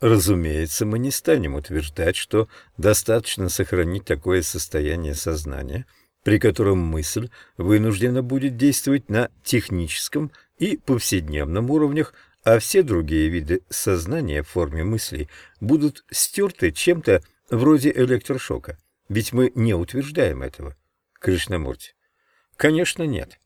Разумеется, мы не станем утверждать, что достаточно сохранить такое состояние сознания, при котором мысль вынуждена будет действовать на техническом и повседневном уровнях, а все другие виды сознания в форме мыслей будут стерты чем-то вроде электрошока. Ведь мы не утверждаем этого. Кришнамурти. Конечно, нет.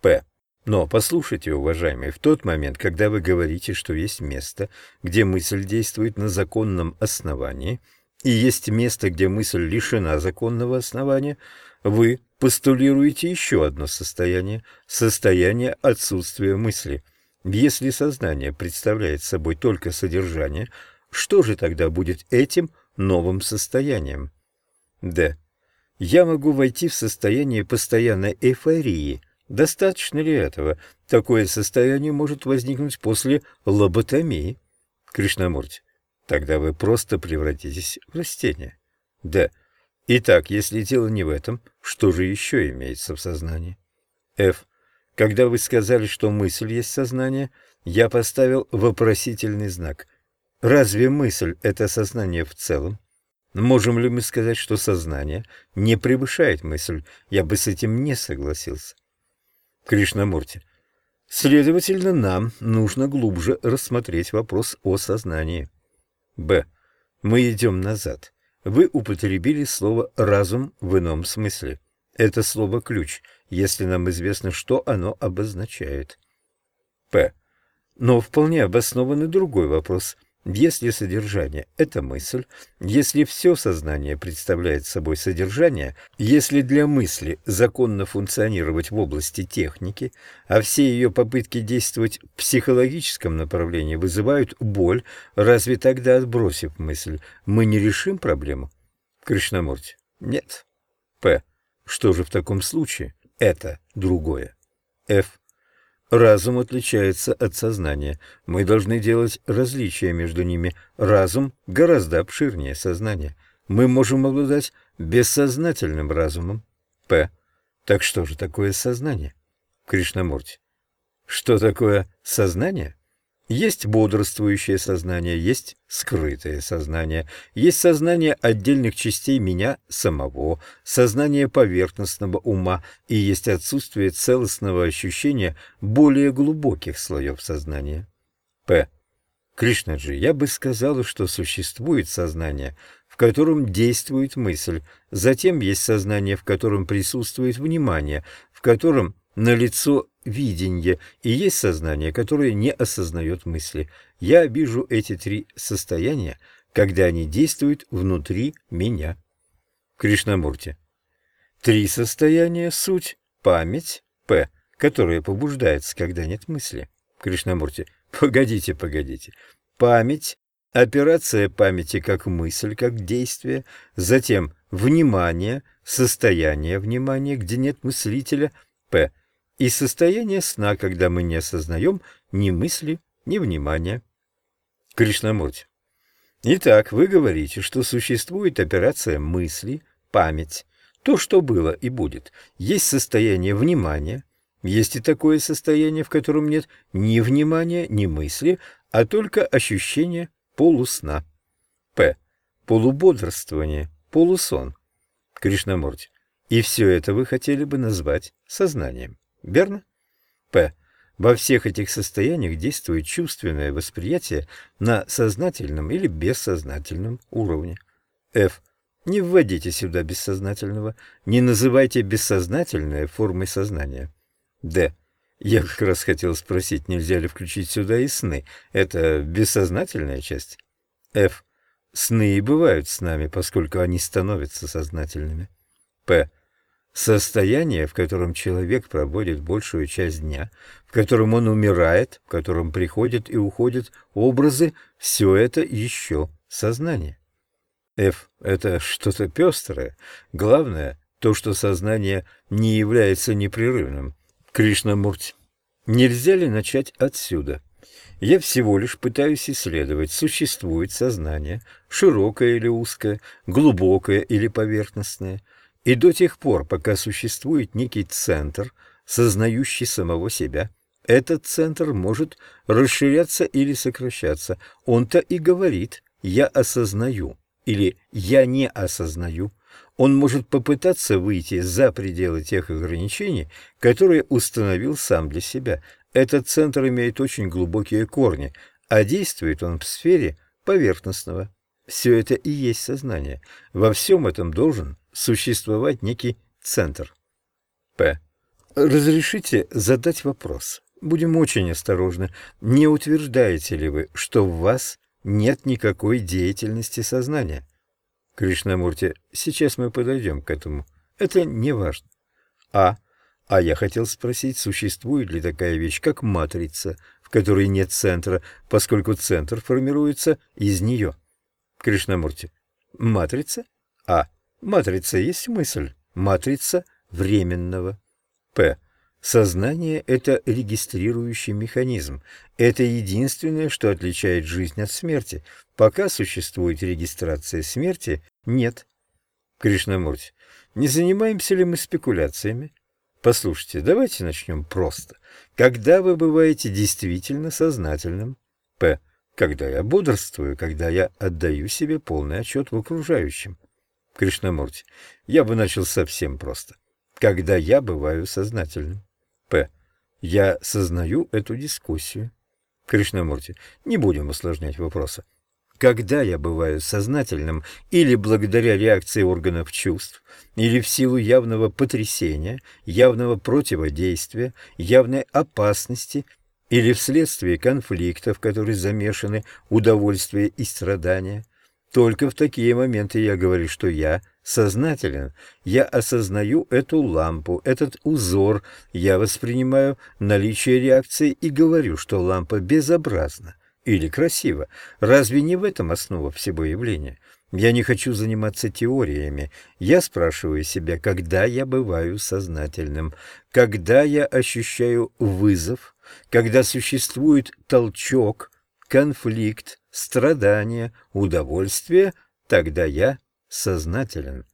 П. Но послушайте, уважаемые, в тот момент, когда вы говорите, что есть место, где мысль действует на законном основании, и есть место, где мысль лишена законного основания, вы постулируете еще одно состояние – состояние отсутствия мысли. Если сознание представляет собой только содержание, что же тогда будет этим новым состоянием? Д. Я могу войти в состояние постоянной эйфории – Достаточно ли этого? Такое состояние может возникнуть после лоботомии. Кришнамурти. Тогда вы просто превратитесь в растение. Да. Итак, если дело не в этом, что же еще имеется в сознании? Ф. Когда вы сказали, что мысль есть сознание, я поставил вопросительный знак. Разве мысль — это сознание в целом? Можем ли мы сказать, что сознание не превышает мысль? Я бы с этим не согласился. Кришнамурти. Следовательно, нам нужно глубже рассмотреть вопрос о сознании. Б. Мы идем назад. Вы употребили слово «разум» в ином смысле. Это слово «ключ», если нам известно, что оно обозначает. П. Но вполне обоснованный другой вопрос. Если содержание – это мысль, если все сознание представляет собой содержание, если для мысли законно функционировать в области техники, а все ее попытки действовать в психологическом направлении вызывают боль, разве тогда, отбросив мысль, мы не решим проблему? Кришнамурти. Нет. П. Что же в таком случае? Это другое. Ф. Разум отличается от сознания. Мы должны делать различия между ними. Разум гораздо обширнее сознания. Мы можем обладать бессознательным разумом. П. Так что же такое сознание? Кришнамурти. Что такое сознание? Есть бодрствующее сознание, есть скрытое сознание, есть сознание отдельных частей меня самого, сознание поверхностного ума и есть отсутствие целостного ощущения более глубоких слоев сознания. П. Кришнаджи, я бы сказала, что существует сознание, в котором действует мысль, затем есть сознание, в котором присутствует внимание, в котором налицо видение и есть сознание, которое не осознает мысли. Я вижу эти три состояния, когда они действуют внутри меня. Кришнамурти. Три состояния – суть, память, П, которая побуждается, когда нет мысли. Кришнамурти. Погодите, погодите. Память, операция памяти как мысль, как действие, затем внимание, состояние внимания, где нет мыслителя, П – и состояние сна, когда мы не осознаем ни мысли, ни внимания. Кришнамурти. Итак, вы говорите, что существует операция мысли, память, то, что было и будет. Есть состояние внимания, есть и такое состояние, в котором нет ни внимания, ни мысли, а только ощущение полусна. П. Полубодрствование, полусон. Кришнамурти. И все это вы хотели бы назвать сознанием. Верно? П. Во всех этих состояниях действует чувственное восприятие на сознательном или бессознательном уровне. Ф. Не вводите сюда бессознательного, не называйте бессознательное формой сознания. Д. Я как раз хотел спросить, нельзя ли включить сюда и сны. Это бессознательная часть? Ф. Сны и бывают с нами, поскольку они становятся сознательными. П. Состояние, в котором человек проводит большую часть дня, в котором он умирает, в котором приходят и уходят образы, все это еще сознание. F — это что-то пестрое. Главное — то, что сознание не является непрерывным. Кришнамурти. Нельзя ли начать отсюда? Я всего лишь пытаюсь исследовать, существует сознание, широкое или узкое, глубокое или поверхностное — и до тех пор, пока существует некий центр, сознающий самого себя, Этот центр может расширяться или сокращаться. Он-то и говорит «я осознаю» или «я не осознаю». Он может попытаться выйти за пределы тех ограничений, которые установил сам для себя. Этот центр имеет очень глубокие корни, а действует он в сфере поверхностного. Все это и есть сознание. Во всем этом должен существовать некий центр. П. Разрешите задать вопрос. Будем очень осторожны. Не утверждаете ли вы, что в вас нет никакой деятельности сознания? Кришнамурти, сейчас мы подойдем к этому. Это не важно. А. А я хотел спросить, существует ли такая вещь, как матрица, в которой нет центра, поскольку центр формируется из нее? Кришнамурти. Матрица? А. Матрица есть мысль. Матрица временного. П. Сознание – это регистрирующий механизм. Это единственное, что отличает жизнь от смерти. Пока существует регистрация смерти, нет. Кришнамурти, не занимаемся ли мы спекуляциями? Послушайте, давайте начнем просто. Когда вы бываете действительно сознательным? П. Когда я бодрствую, когда я отдаю себе полный отчет в окружающем. Кришнамурти, я бы начал совсем просто. Когда я бываю сознательным. П. Я сознаю эту дискуссию. Кришнамурти, не будем усложнять вопроса. Когда я бываю сознательным или благодаря реакции органов чувств, или в силу явного потрясения, явного противодействия, явной опасности, или вследствие конфликтов, в которые замешаны удовольствие и страдания, только в такие моменты я говорю, что я сознателен, я осознаю эту лампу, этот узор, я воспринимаю наличие реакции и говорю, что лампа безобразна или красива. Разве не в этом основа всего явления? Я не хочу заниматься теориями. Я спрашиваю себя, когда я бываю сознательным, когда я ощущаю вызов, когда существует толчок, конфликт, страдание, удовольствие, тогда я сознателен.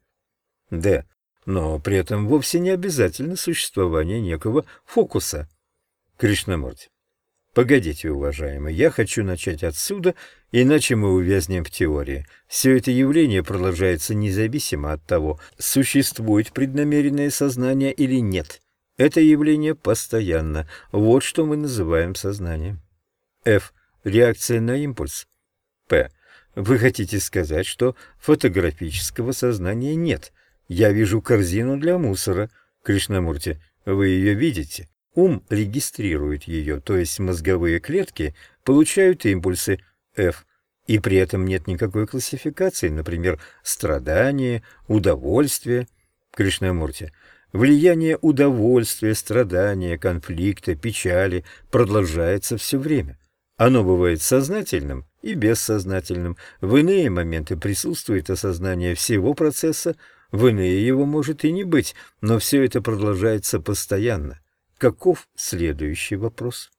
Д. Но при этом вовсе не обязательно существование некого фокуса. Кришнамурти. Погодите, уважаемый, я хочу начать отсюда, иначе мы увязнем в теории. Все это явление продолжается независимо от того, существует преднамеренное сознание или нет. Это явление постоянно. Вот что мы называем сознанием. F. Реакция на импульс. Вы хотите сказать, что фотографического сознания нет. Я вижу корзину для мусора. Кришнамурти, вы ее видите? Ум регистрирует ее, то есть мозговые клетки получают импульсы F, и при этом нет никакой классификации, например, страдание, удовольствие. Кришнамурти, влияние удовольствия, страдания, конфликта, печали продолжается все время. Оно бывает сознательным и бессознательным. В иные моменты присутствует осознание всего процесса, в иные его может и не быть, но все это продолжается постоянно. Каков следующий вопрос?